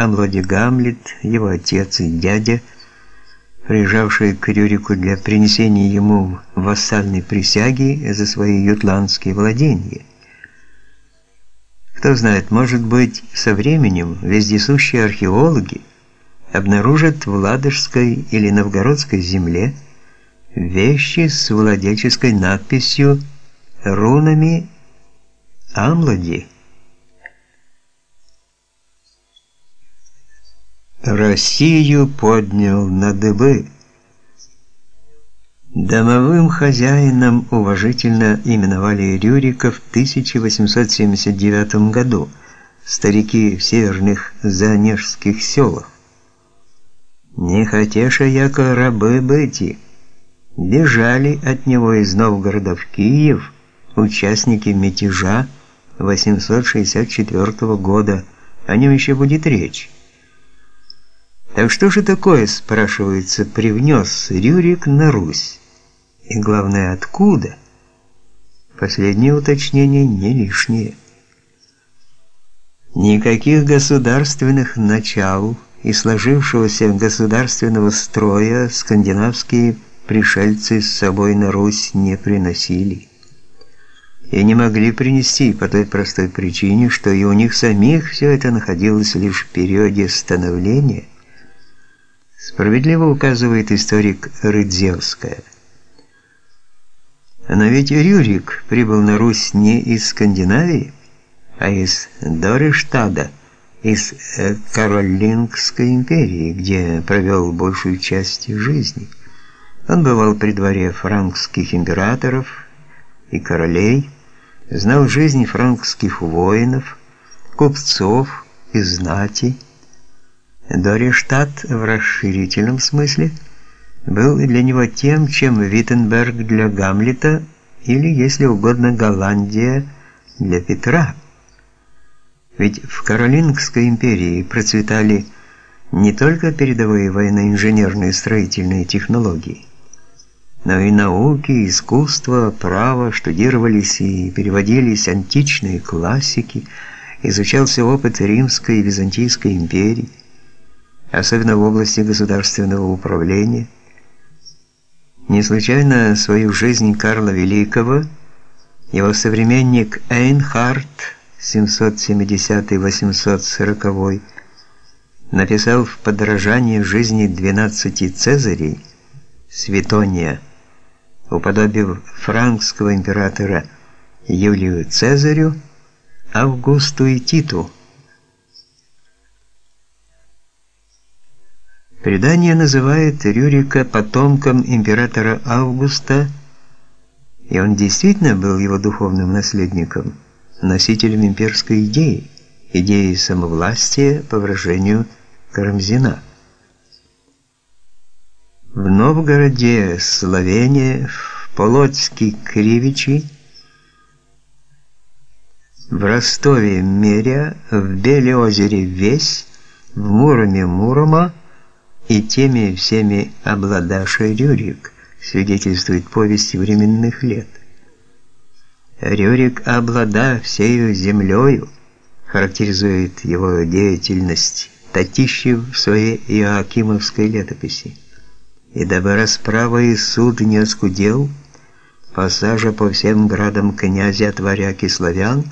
Амлоди Гамлет, его отец и дядя, приезжавшие к Рюрику для принесения ему вассальной присяги за свои ютландские владения. Кто знает, может быть, со временем вездесущие археологи обнаружат в Ладожской или Новгородской земле вещи с владельческой надписью рунами Амлади. Россию поднял на дыбы. Домовым хозяином уважительно именовали Рюрика в 1879 году старики в северных Занежских селах. Не хотеша яко рабы быти, бежали от него из Новгорода в Киев участники мятежа 864 года. О нем еще будет речь. Так что же такое, спрашивается, привнес Рюрик на Русь? И главное, откуда? Последнее уточнение не лишнее. Никаких государственных начал и сложившегося государственного строя скандинавские пришельцы с собой на Русь не приносили. И не могли принести по той простой причине, что и у них самих все это находилось лишь в периоде становления. Справедливо указывает историк Рыдзевская. Но ведь Рюрик прибыл на Русь не из Скандинавии, а из Дорештада, из э, Каролингской империи, где провел большую часть жизни. Он бывал при дворе франкских императоров и королей, знал жизнь франкских воинов, купцов и знати. Дорештадт в расширительном смысле – был для него тем, чем Виттенберг для Гамлета или, если угодно, Голландия для Петра. Ведь в Каролингской империи процветали не только передовые военно-инженерные строительные технологии, но и науки, искусство, право, штудировались и переводились античные классики, изучался опыт Римской и Византийской империй, особенно в области государственного управления – не случайно свою жизнь Карла Великого его современник Эйнхард 770-840 написал в подражании жизни 12 цезарей Светония, уподобив франкского императора Юлию Цезарю, Августу и Титу. Предание называет Рюрика потомком императора Августа, и он действительно был его духовным наследником, носителем имперской идеи, идеи самовластия по выражению Карамзина. В Новгороде Словения, в Полоцке Кривичи, в Ростове Меря, в Белеозере Весь, в Муроме Мурома, и теми всеми обладавший Рюрик, свидетельствует повесть временных лет. Рюрик, облада всею землею, характеризует его деятельность Татищев в своей Иоакимовской летописи. И дабы расправа и суд не оскудел, посажа по всем градам князя от варяг и славян,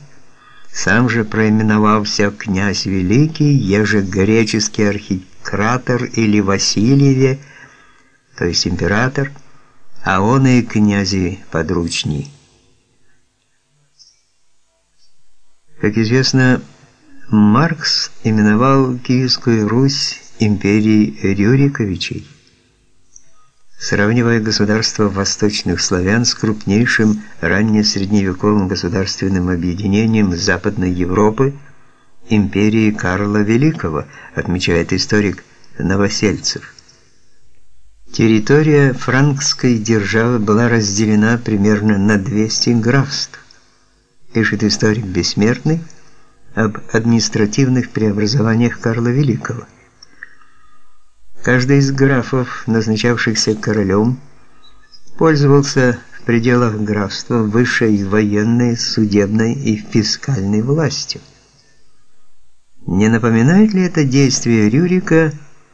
сам же проименовался князь великий, еже греческий архитектор, Кратер или Васильеве, то есть император, а он и князи подручней. Как известно, Маркс именовал Киевскую Русь империей Рюриковичей, сравнивая государство восточных славян с крупнейшим раннесредневековым государственным объединением Западной Европы – империи Карла Великого, отмечает историк Новосельцев. Территория франкской державы была разделена примерно на 200 графств. Пишет историк Бессмертный об административных преобразованиях Карла Великого. Каждый из графов, назначавшихся королем, пользовался в пределах графства высшей военной, судебной и фискальной властью. Не напоминает ли это действие Рюрика